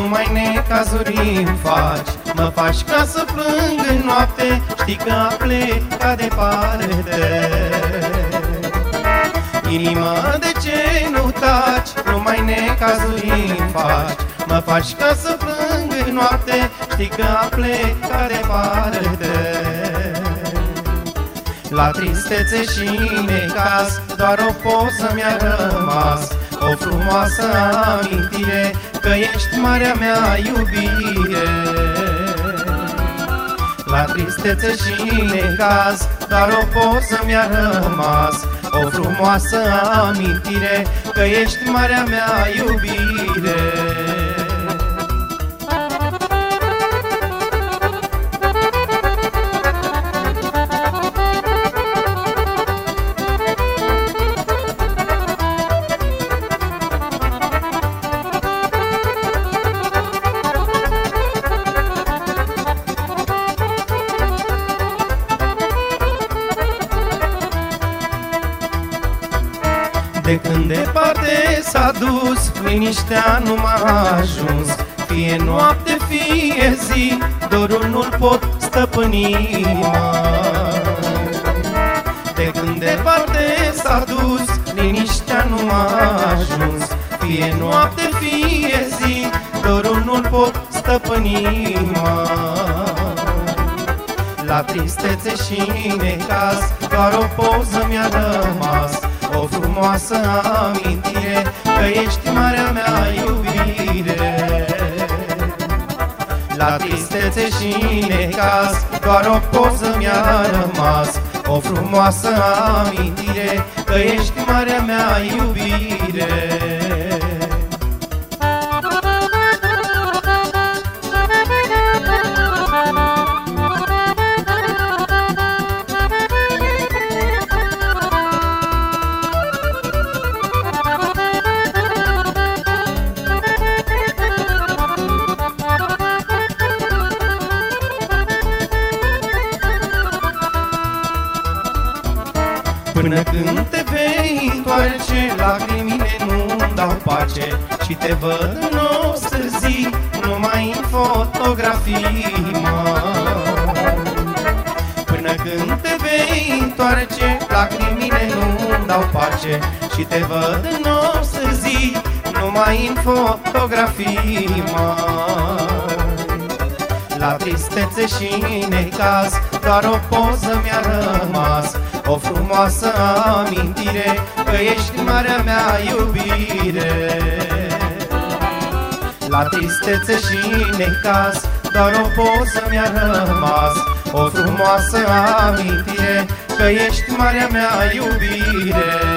Numai necazuri îmi faci. Mă faci ca să plâng în noapte Știi că a plecat departe. Inima, de ce nu taci? Numai necazuri îmi faci. Mă faci ca să plâng în noapte Știi că a plecat departe. La tristețe și necaz Doar o poză mi-a rămas O frumoasă amintire Că ești marea mea iubire. La tristețe și necaz Doar o poză mi-a rămas. O frumoasă amintire Că ești marea mea iubire De când departe s-a dus, liniștea nu m-a ajuns. Fie noapte, fie zi, dorul nu-l pot stăpâni De când departe s-a dus, liniștea nu m-a ajuns. Fie noapte, fie zi, dorul nu-l pot stăpâni La tristețe și necaz, doar o poză mi-a rămas o frumoasă amintire Că ești marea mea iubire. La tristețe și necaz Doar o poză mi-a rămas. O frumoasă amintire Că ești marea mea iubire Până când te vei întoarce, lacrimile nu-mi dau pace. Și te văd în o zi, numai în fotografii, mă. Până când te vei întoarce, lacrimile nu-mi dau pace. Și te văd în o zi, numai în fotografii, mă. La tristețe și necaz Doar o poză mi-a rămas O frumoasă amintire Că ești marea mea iubire. La tristețe și necaz Doar o poză mi-a rămas. O frumoasă amintire Că ești marea mea iubire